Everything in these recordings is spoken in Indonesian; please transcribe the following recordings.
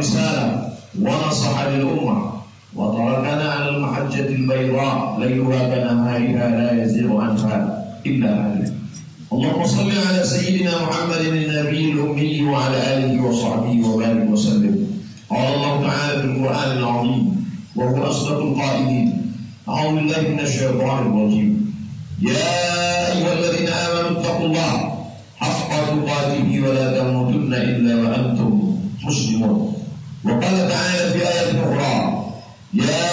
الرسالة ونصح للأمة وتركنا على المحجة البيضاء ليلها كنهارها لا يزيغ عنها إلا هالك اللهم صل على سيدنا محمد النبي الأمي وعلى آله وصحبه وبارك وسلم. قال الله تعالى في القرآن العظيم وهو أصدق القائلين أعوذ بالله من الشيطان الرجيم. يا أيها الذين آمنوا اتقوا الله حق تقاته ولا تموتن إلا وأنتم مسلمون. وقال تعالى في آية أخرى يا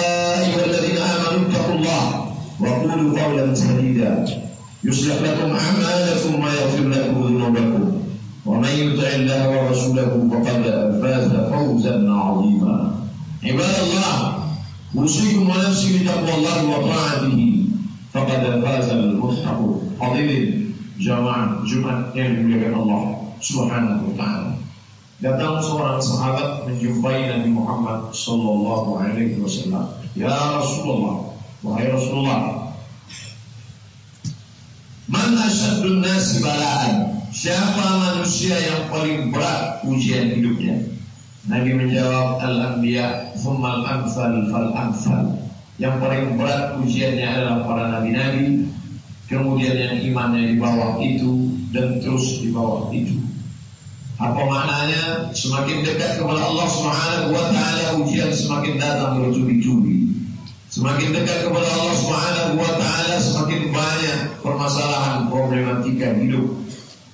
أيها الذين آمنوا اتقوا الله وقولوا قولا سديدا. يصلح لكم أعمالكم ويغفر لكم ذنوبكم. ومن يطع الله ورسوله فقد فاز فوزا عظيما. عباد الله أوصيكم ونفسي بتقوى الله وطاعته. فقد فاز المتقون حاضرين جماعة dimuliakan Allah Subhanahu wa taala. Datang seorang sahabat menjumpai Nabi Muhammad sallallahu alaihi wasallam. Ya Rasulullah, wahai Rasulullah, Man asyaddun nasi balaan? Siapa manusia yang paling berat ujian hidupnya? Nabi menjawab Al-Anbiya Thumma al-amthal fal-amthal Yang paling berat ujiannya adalah para nabi-nabi Kemudian yang imannya di bawah itu Dan terus di bawah itu Apa maknanya? Semakin dekat kepada Allah Subhanahu wa taala ujian semakin datang bertubi-tubi. Semakin dekat kepada Allah Subhanahu wa taala semakin banyak permasalahan problematika hidup.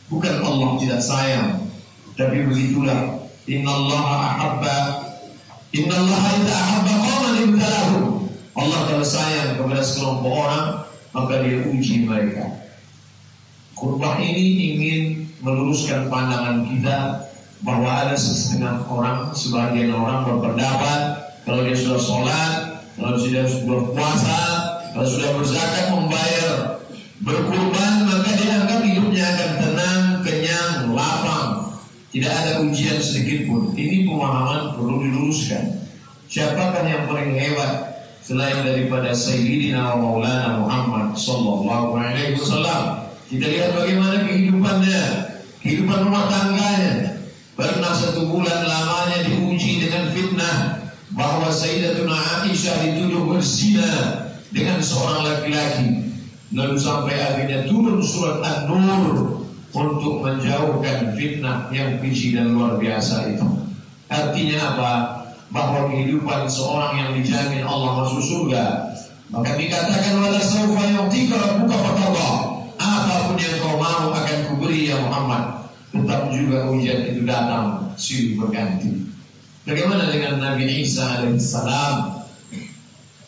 Bukan Allah tidak sayang, tapi begitulah. Innallaha ahabba Innallaha idza ahabba qauman ibtalahum. Allah kalau sayang kepada sekelompok orang, maka dia uji mereka. Khutbah ini ingin meluruskan pandangan kita bahwa ada setengah orang, sebagian orang berpendapat kalau dia sudah sholat, kalau sudah berpuasa, kalau sudah berzakat, membayar, berkurban, maka dia akan hidupnya akan tenang, kenyang, lapang. Tidak ada ujian sedikit pun. Ini pemahaman perlu diluruskan. Siapakah yang paling hebat selain daripada Sayyidina Maulana Muhammad Sallallahu Alaihi Wasallam? Kita lihat bagaimana kehidupannya, kehidupan rumah tangganya. Pernah satu bulan lamanya diuji dengan fitnah bahwa Sayyidatuna Aisyah dituduh berzina dengan seorang laki-laki. Lalu sampai akhirnya turun surat An-Nur untuk menjauhkan fitnah yang keji dan luar biasa itu. Artinya apa? Bahwa kehidupan seorang yang dijamin Allah masuk surga. Maka dikatakan wala sawfa yu'tika rabbuka fatardah apa pun yang kau mau akan kuberi ya Muhammad. Tetap juga ujian itu datang silih berganti. Bagaimana dengan Nabi Isa alaihissalam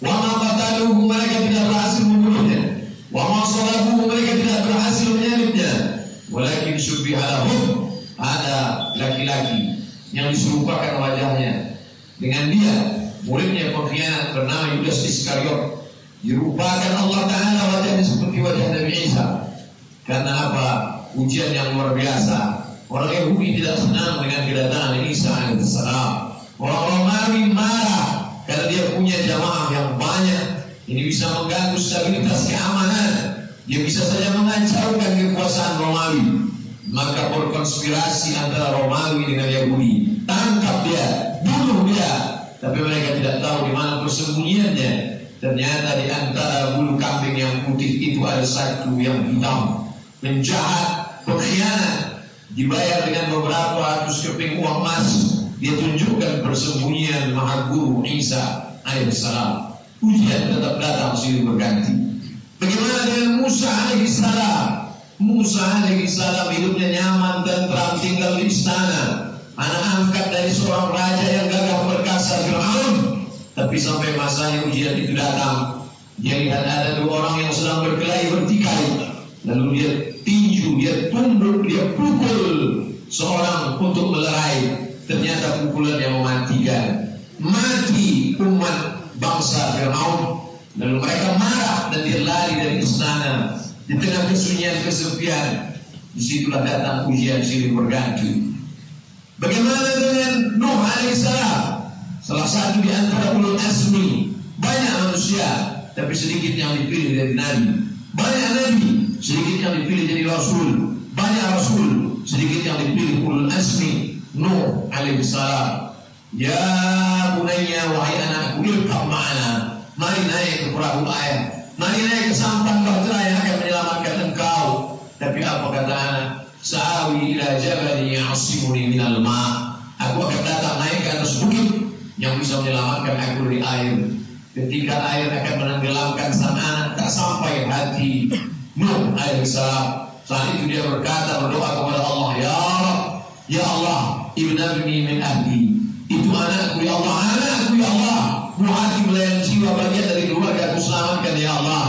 wa ma mereka tidak berhasil membunuhnya. Wa salabuhu mereka tidak berhasil menyalibnya walakin syubbihalahum ada laki-laki yang diserupakan wajahnya. Dengan dia muridnya pengkhianat bernama Yudas Iskariot. Dirupakan Allah Ta'ala wajahnya seperti wajah Nabi Isa karena apa? Ujian yang luar biasa. Orang Yahudi tidak senang dengan kedatangan Isa alaihissalam. Orang Romawi marah karena dia punya jamaah yang banyak. Ini bisa mengganggu stabilitas keamanan. Dia bisa saja mengacaukan kekuasaan Romawi. Maka berkonspirasi antara Romawi dengan Yahudi. Tangkap dia, bunuh dia. Tapi mereka tidak tahu di mana persembunyiannya. Ternyata di antara bulu kambing yang putih itu ada satu yang hitam penjahat, pengkhianat, dibayar dengan beberapa ratus keping uang emas. Dia tunjukkan persembunyian Maha Guru Isa alaihissalam. Ujian tetap datang silih berganti. Bagaimana dengan Musa alaihissalam? Musa alaihissalam hidupnya nyaman dan terang tinggal di istana. Anak angkat dari seorang raja yang gagah perkasa Fir'aun. Tapi sampai masanya ujian itu datang, dia lihat ada dua orang yang sedang berkelahi bertikai. Lalu dia tinju, dia tunduk, dia pukul seorang untuk melerai. Ternyata pukulan yang mematikan. Mati umat bangsa Fir'aun. Lalu mereka marah dan dia lari dari istana. Di tengah kesunyian kesepian. Di situlah datang ujian silih berganti. Bagaimana dengan Nuh alaihissalam? Salah satu di antara ulul asmi. Banyak manusia, tapi sedikit yang dipilih dari nabi. Banyak nabi, sedikit yang dipilih jadi rasul. Banyak rasul, sedikit yang dipilih ulul asmi. Nuh alaihissalam. Ya bunayya wahai anakku, irkab ma'ana. Mari naik ke perahu air. Mari naik ke sampan bahtera yang akan menyelamatkan engkau. Tapi apa kata anak? Sa'awi ila jabali ya'asimuni minal ma' Aku akan datang naik ke atas bukit yang bisa menyelamatkan aku dari air. Ketika air akan menenggelamkan sang anak, tak sampai hati Nuh alaihissalam. Saat itu dia berkata berdoa kepada Allah, Ya Rab, Ya Allah, ibnabni min ahli. Itu anakku ya Allah, anakku ya Allah. Muhati melayani jiwa bagian dari keluarga aku selamatkan ya Allah.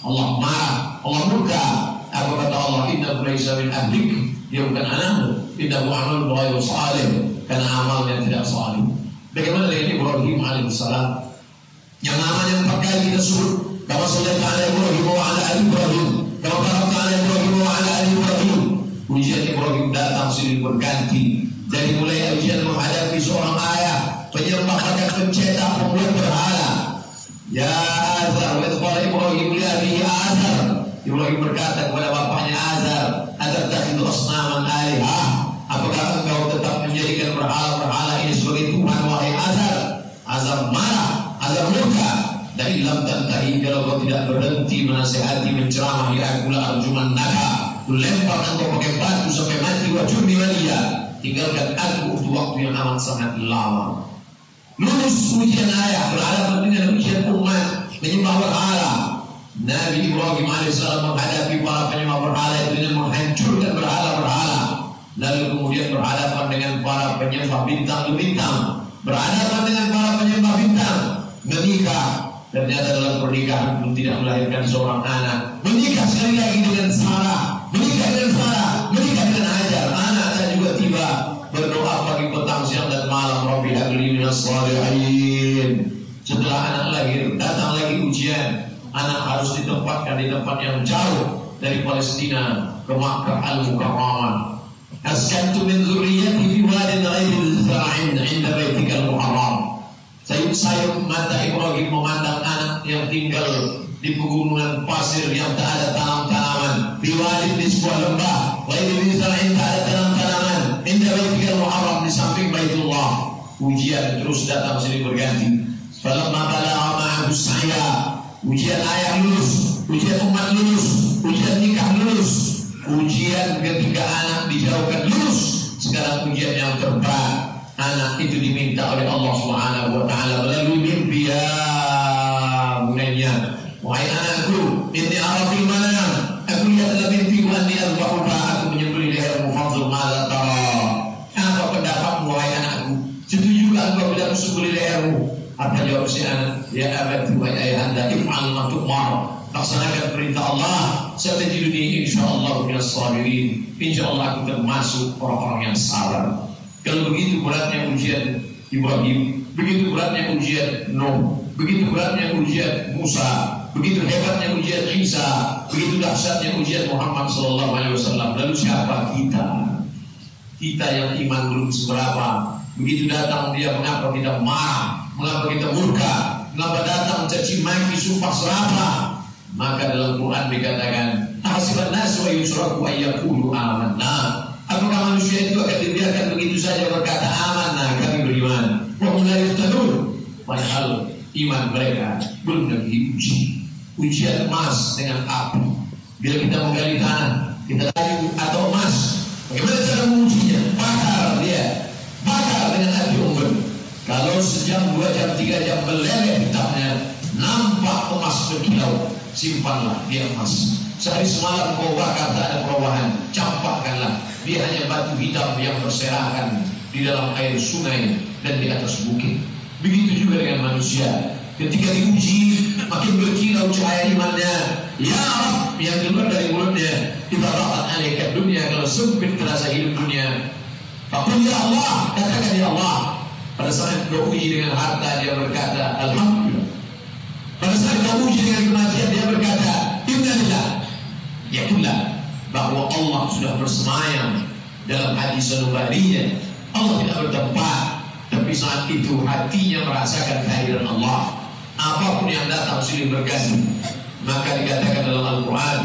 Allah marah, Allah murka, apa kata Allah? Inna laisa min ahlik. Dia bukan anakmu. Inna amal ghairu salih. Karena amalnya tidak salih. Bagaimana dengan Ibrahim alaihissalam? Yang namanya empat kali kita sebut. Kama ala Ibrahim wa ala Ibrahim. Berganti. Dari mulai ujian menghadapi seorang ayah. Penyembah akan pencetak pembuat berhala. Ya Azhar, wa qala Ibrahim li abihi Azhar. Ibrahim berkata kepada bapaknya Azar, Azar tahidu asnaman alihah. Apakah engkau tetap menjadikan berhala-berhala ini sebagai Tuhan wahai Azar? Azar marah, Azar murka. Dan lam tantahi kalau kau tidak berhenti menasehati menceramah ya aku la arjuman naka. Lempar engkau pakai batu sampai mati wajur di walia. Tinggalkan aku untuk waktu yang amat sangat lama. Lulus ujian ayah berhadapan dengan ujian umat menyembah berhala. Nabi Ibrahim alaihissalam menghadapi para penyembah berhala itu dengan menghancurkan berhala-berhala. Lalu kemudian berhadapan dengan para penyembah bintang-bintang. Berhadapan dengan para penyembah bintang. Menikah. Ternyata dalam pernikahan pun tidak melahirkan seorang anak. Menikah sekali lagi dengan Sarah. Menikah dengan Sarah. Menikah dengan Hajar. Anak juga tiba. Berdoa pagi petang siang dan malam. Rabbi habli minas salihin. Setelah anak lahir, datang lagi ujian anak harus ditempatkan di tempat yang jauh dari Palestina ke Makkah Al-Mukarramah. Askantu min dzurriyyati fi wadin ghairi dzar'in 'inda baitikal muharram. Sayup-sayup mata Ibrahim memandang anak yang tinggal di pegunungan pasir yang tak ada tanam-tanaman. Di wadin di sebuah lembah, ghairi dzar'in tak ada tanam-tanaman. 'Inda baitikal muharram di samping Baitullah. Ujian terus datang silih berganti. Falamma balagha ma'ahu sa'ya ujian ayah lulus, ujian umat lulus, ujian nikah lulus, ujian ketika anak dijauhkan lulus. Sekarang ujian yang terberat, anak itu diminta oleh Allah Subhanahu wa taala melalui mimpi ya. Wahai anakku, ini arafil mana? Aku lihat dalam mimpi anni azbahuka, aku menyembelih lehermu fadzul mala. Apa pendapatmu wahai anakku? Setujukah engkau bila aku lehermu? Apa jawab si anak? Ya abad wahai ayahanda, if'al ma tu'mar. Laksanakan perintah Allah. Satajiduni insyaallah minas sabirin. Insyaallah aku termasuk orang-orang yang sabar. Kalau begitu beratnya ujian Ibrahim, begitu beratnya ujian Nuh, begitu beratnya ujian Musa, begitu hebatnya ujian Isa, begitu dahsyatnya ujian Muhammad sallallahu alaihi wasallam. Lalu siapa kita? Kita yang iman belum seberapa. Begitu datang dia mengapa kita marah, mengapa kita murka, mengapa datang caci maki sumpah serapah. Maka dalam Quran dikatakan, "Ahasiban nasu wa yusraku ayyakulu amanna." Apakah manusia itu akan dibiarkan begitu saja berkata amanah kami beriman? Wa mulai. Padahal iman mereka belum lagi diuji. Ujian emas dengan api. Bila kita menggali tanah, kita kayu atau emas, bagaimana cara mengujinya? Bakar dia, bakar dengan api unggun. Kalau sejam, dua jam, tiga jam meleleh hitamnya, nampak emas berkilau, simpanlah dia emas. Sehari semalam kau bakar tak ada perubahan, campakkanlah. Dia hanya batu hitam yang berserakan di dalam air sungai dan di atas bukit. Begitu juga dengan manusia. Ketika diuji, makin berkilau cahaya imannya. Ya Rab, yang keluar dari mulutnya. Ibarat alaikat dunia, kalau sempit terasa hidup dunia. Fakul ya Allah, katakan ya Allah. Pada saat kau uji dengan harta, dia berkata, Alhamdulillah. Pada saat kau uji dengan kematian, dia berkata, Innalillah. Yakullah. Bahwa bahwa Allah sudah bersemayam dalam hati sanubarinya. Allah tidak bertempat, tapi saat itu hatinya merasakan kehadiran Allah. Apa pun yang datang silih berganti. Maka dikatakan dalam Al-Quran,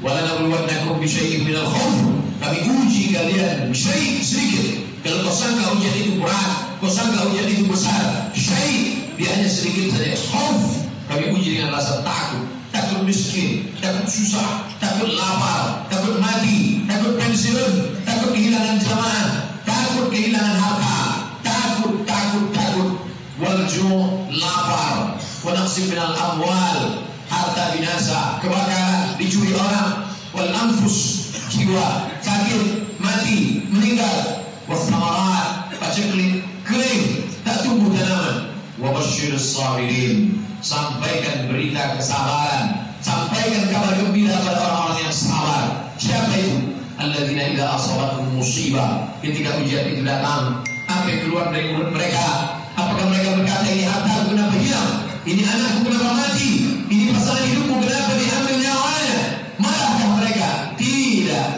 "Walanabluwannakum bisyai'in minal khawf." Kami uji kalian syai' sedikit. Kalau kau sangka ujian itu berat, kau sangka ujian itu besar, syai' dia hanya sedikit saja. Khawf. Kami uji dengan rasa takut, takut miskin, takut susah, takut lapar, takut mati, takut pensiun, takut kehilangan jamaah, takut kehilangan harta, takut, takut, takut. Walju lapar, wanaqsim minal amwal, harta binasa, kebakaran, dicuri orang, wal anfus, jiwa, sakit, mati, meninggal, wasamarat, paceklik, kering, tak tumbuh tanaman. Wabashir sabirin Sampaikan berita kesabaran. Sampaikan kabar gembira pada orang-orang yang sabar. Siapa itu? Alladzina idha asabatum musibah Ketika ujian itu datang Apa yang keluar dari mulut mereka? Apakah mereka berkata ini harta kenapa hilang Ini anakku kenapa mati Ini pasangan hidupku kenapa diambil nyawanya Marahkah mereka? Tidak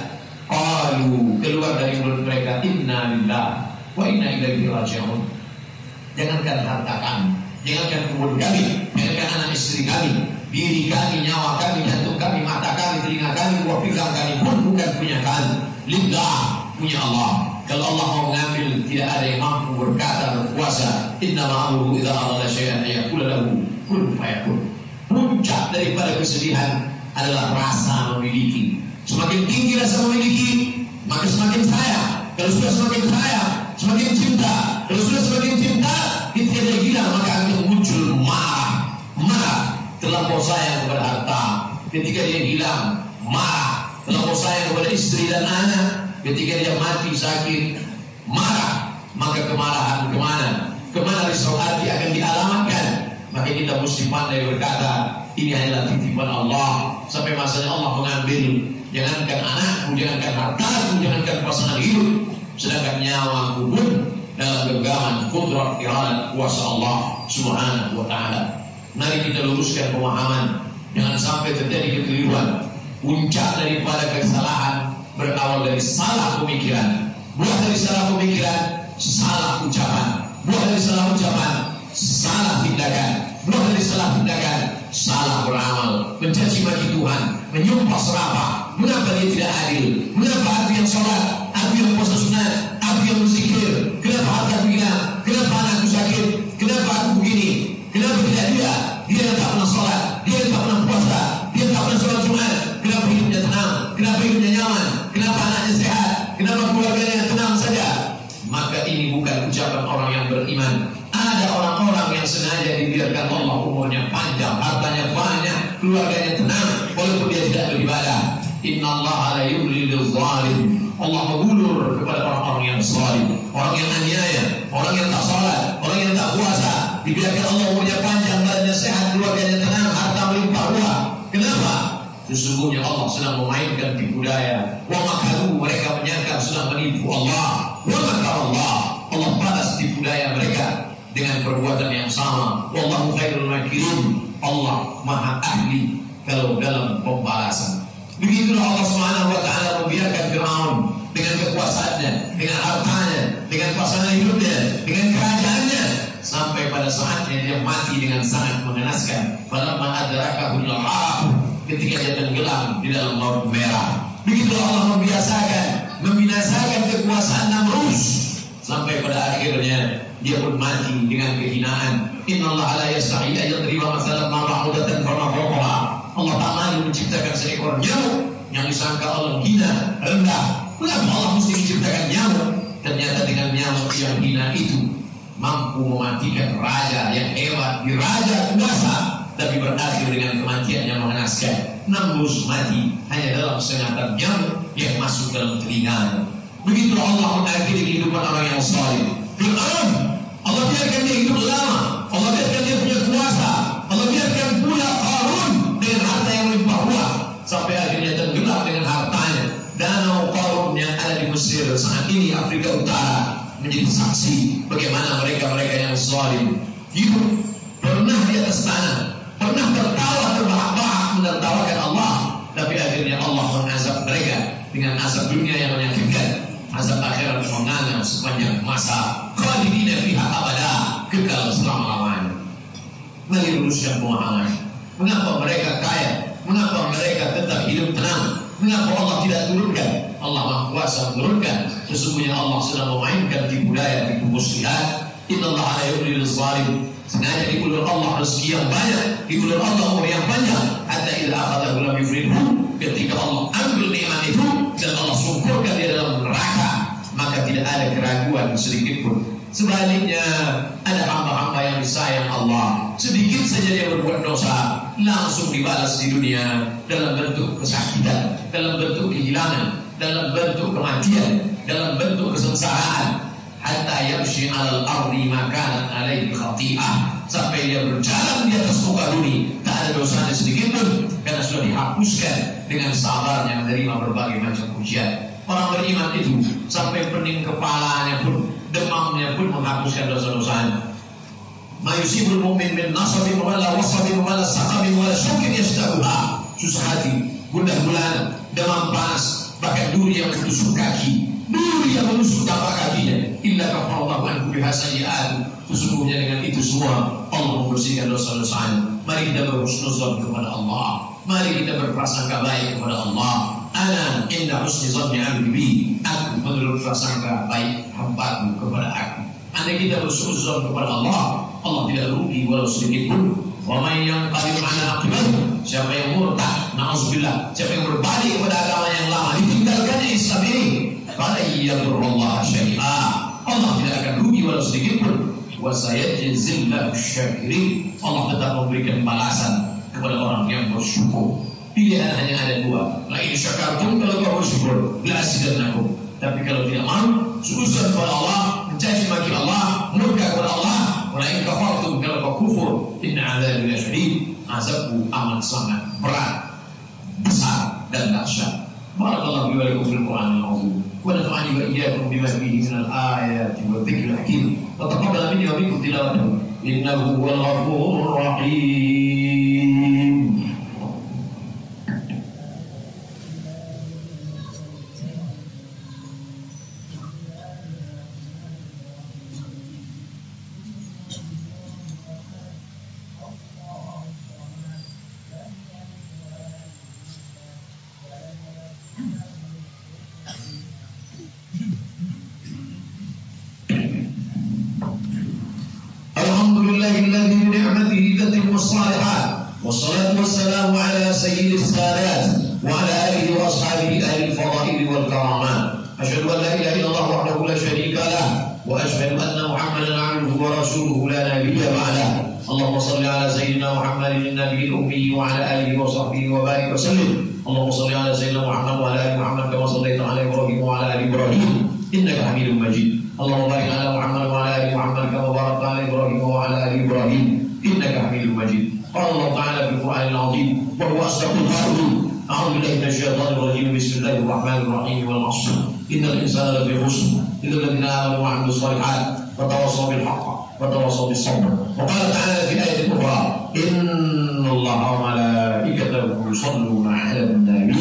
Qalu keluar dari mulut mereka Inna lillah Wa inna ilaihi raji'un Jangankan harta kami, jangankan kebun kami, jangankan anak istri kami, diri kami, nyawa kami, jantung kami, mata kami, telinga kami, buah kami pun bukan punya kami. Lillah punya Allah. Kalau Allah mau mengambil, tidak ada yang mampu berkata berkuasa. Inna ma'amuru idza arada syai'an ayakula lahu kun fayakun. Puncak daripada kesedihan adalah rasa memiliki. Semakin tinggi rasa memiliki, maka semakin sayang. Kalau sudah semakin sayang, semakin cinta. Kalau sudah semakin cinta, ketika dia hilang maka akan muncul marah. Marah terlampau sayang kepada harta. Ketika dia hilang, marah terlampau sayang kepada istri dan anak. Ketika dia mati sakit, marah. Maka kemarahan ke mana? Ke mana risau hati akan dialamatkan? Maka kita mesti pandai berkata, ini adalah titipan Allah. Sampai masanya Allah mengambil Jangankan anakku, jangankan hartaku, jangankan pasangan hidup, sedangkan nyawaku pun dalam genggaman kudrat iradat kuasa Allah Subhanahu wa taala. Mari kita luruskan pemahaman, jangan sampai terjadi kekeliruan. Puncak daripada kesalahan berawal dari salah pemikiran. Buah dari salah pemikiran, salah ucapan. Buah dari salah ucapan, salah tindakan. Buah dari salah tindakan, salah beramal, mencaci maki Tuhan, menyumpah serapah. Mengapa dia tidak adil? Mengapa aku yang sholat, Sesungguhnya Allah sedang memainkan tipu daya. Wa makaru mereka menyangka sedang menipu Allah. Wa Allah. Allah balas tipu daya mereka dengan perbuatan yang sama. Wallahu khairul makirin. Allah maha ahli kalau dalam pembalasan. Begitulah Allah Subhanahu wa taala membiarkan Firaun dengan kekuasaannya, dengan hartanya, dengan pasangan hidupnya, dengan kerajaannya sampai pada saatnya dia mati dengan sangat mengenaskan. Falamma adrakahu al ketika dia tenggelam di dalam laut merah. Begitulah Allah membiasakan, membinasakan kekuasaan Namrus sampai pada akhirnya dia pun mati dengan kehinaan. Inna Allah la yastahi ayat terima masalah ma ba'udatan fama fawqaha. Allah tak malu menciptakan seekor nyamuk yang disangka Allah hina, rendah. Kenapa Allah mesti menciptakan nyamuk? Ternyata dengan nyamuk yang hina itu mampu mematikan raja yang hebat, di raja kuasa, tapi berakhir dengan kematian yang mengenaskan. Namrus mati hanya dalam sengatan nyamuk yang masuk dalam telinganya. Begitu Allah mengakhiri kehidupan orang yang saleh. Fir'aun Allah biarkan dia hidup lama. Allah biarkan dia punya kuasa. Allah biarkan pula Qarun dengan harta yang melimpah ruah sampai akhirnya tenggelam dengan hartanya. Danau Qarun yang ada di Mesir saat ini Afrika Utara menjadi saksi bagaimana mereka-mereka yang zalim hidup pernah di atas tanah, pernah tertawa terbahak-bahak menertawakan Allah, tapi akhirnya Allah mengazab mereka dengan azab dunia yang menyakitkan. Azab akhirat menganam sepanjang masa. Khalidina fiha abada kekal selama-lamanya. Luruskan pemahaman mengapa mereka kaya? Mengapa mereka tetap hidup tenang? Mengapa Allah tidak turunkan? Allah Maha Kuasa menurunkan sesungguhnya Allah sedang memainkan tipu daya tipu muslihat Inna Allah la zalim sengaja diulur Allah rezeki yang banyak diulur Allah umur yang panjang hatta idza akhadahu lam yufridhu ketika Allah ambil nikmat itu dan Allah sungkurkan di dalam neraka maka tidak ada keraguan sedikit pun. Sebaliknya ada hamba-hamba yang disayang Allah. Sedikit saja dia berbuat dosa langsung dibalas di dunia dalam bentuk kesakitan dalam bentuk kehilangan dalam bentuk kematian dalam bentuk kesengsaraan hatta yamshi alal ardi makanan alaihi khati'ah. Sampai dia berjalan di atas muka bumi tak ada dosanya sedikit pun karena sudah dihapuskan dengan sabarnya menerima berbagai macam ujian orang beriman itu sampai pening kepalanya pun demamnya pun menghapuskan dosa-dosanya. Ma yusibul mu'min min nasabin wala wasabin wala saqamin wala syukin yastahuha susah hati gundah gulana demam panas bahkan duri yang menusuk kaki duri yang menusuk tapak kakinya illa kafarallahu anhu biha sayyi'at sesungguhnya dengan itu semua Allah membersihkan dosa-dosanya. Mari kita berhusnuzon kepada Allah. Mari kita berprasangka baik kepada Allah. Ana inda husni zanni abdi. Aku menurut prasangka baik hambaku kepada aku. Andai kita berhusnuzon kepada Allah Allah tidak rugi walau sedikit pun. Wa man yanqalib ala aqibah siapa yang murtad na'udzubillah. Siapa yang berbalik kepada agama yang lama ditinggalkannya Islam ini Allah tidak akan rugi walau sedikit pun. Allah tetap memberikan balasan kepada orang yang bersyukur. Pilihan hanya ada dua. La in syakartum kalau kau bersyukur la azidannakum. Tapi kalau tidak mau sujud kepada Allah mencaci maki Allah murka kepada Allah. Wa in kafartum kalau kau kufur inna adzabi lasyadid azabku amat sangat berat besar dan dahsyat. Barakallahu li wa lakum ونفعني وإياكم بما فيه من الآيات والذكر الحكيم وتقبل مني ومنكم تلاوته إنه هو الغفور الرحيم أشهد أن لا إله إلا الله وحده لا شريك له وأشهد أن محمدا عبده ورسوله لا نبي بعده. اللهم صل على سيدنا محمد النبي الأمي وعلى آله وصحبه وبارك وسلم. اللهم صل على سيدنا محمد وعلى آل محمد كما صليت على إبراهيم وعلى آل إبراهيم إنك حميد مجيد. اللهم بارك على محمد وعلى آل محمد كما باركت على إبراهيم وعلى آل إبراهيم إنك حميد مجيد. قال الله تعالى في القرآن العظيم وهو أصدق القائلين أعوذ بالله من الشيطان الرجيم. بسم الله الرحمن الرحيم والعصر. إن الإنسان لفي خسر. الا الذين آمنوا وعملوا الصالحات وتواصوا بالحق وتواصوا بالصبر. وقال تعالى في آية أخرى إن الله وملائكته يصلون على النبي.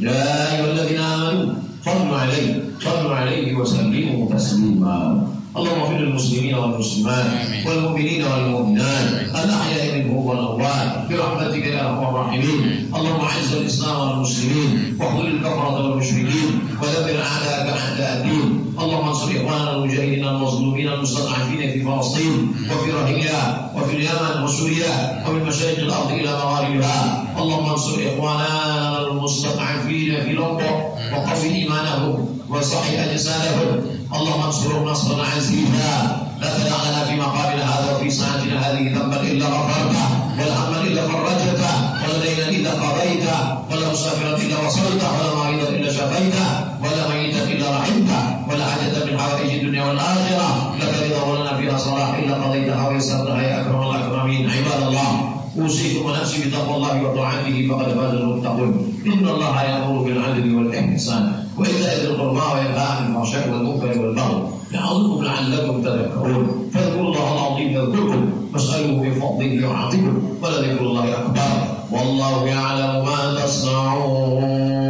يا أيها الذين آمنوا صلوا عليه. صلوا عليه وسلموا تسليما. اللهم اغفر للمسلمين والمسلمات والمؤمنين والمؤمنات الأحياء منهم والأموات برحمتك يا أرحم الراحمين. اللهم أعز الإسلام والمسلمين واخذل الكفره والمشركين ودمر أعداءك اعداء الدين. اللهم انصر إخواننا المجاهدين المظلومين المستضعفين في فلسطين وفي رهينها وفي اليمن وسوريا ومن مشارق الأرض إلى مغاربها. اللهم انصر إخواننا المستضعفين في لومبو وقوي إيمانهم وصحح اجسادهم اللهم انصرهم نصرا عزيزا لا تدع لنا في مقامنا هذا وفي ساعتنا هذه. ذنبا إلا غفرته ولا هما إلا فرجته ولا دينا إلا قضيته ولا مسافرا إلا وصلته ولا مريضا إلا شفيته ولا ميتا إلا رحمته ولا حاجة من حوائج الدنيا والآخرة. لك رضا ولنا فيها صلاح إلا قضيتها ويسرتها يا أكرم الأكرمين. عباد الله أوصيكم ونفسي بتقوى الله وطاعته فقد فاز المتقون. إن الله يأمر بالعدل والإحسان وإيتاء ذي القربى وينهى عن الفحشاء والمنكر والبغي. يعظكم لعلكم تذكرون. فاذكروا الله العظيم يذكركم واسألوه من فضله يعظكم ولذكر الله أكبر. والله يعلم ما تصنعون.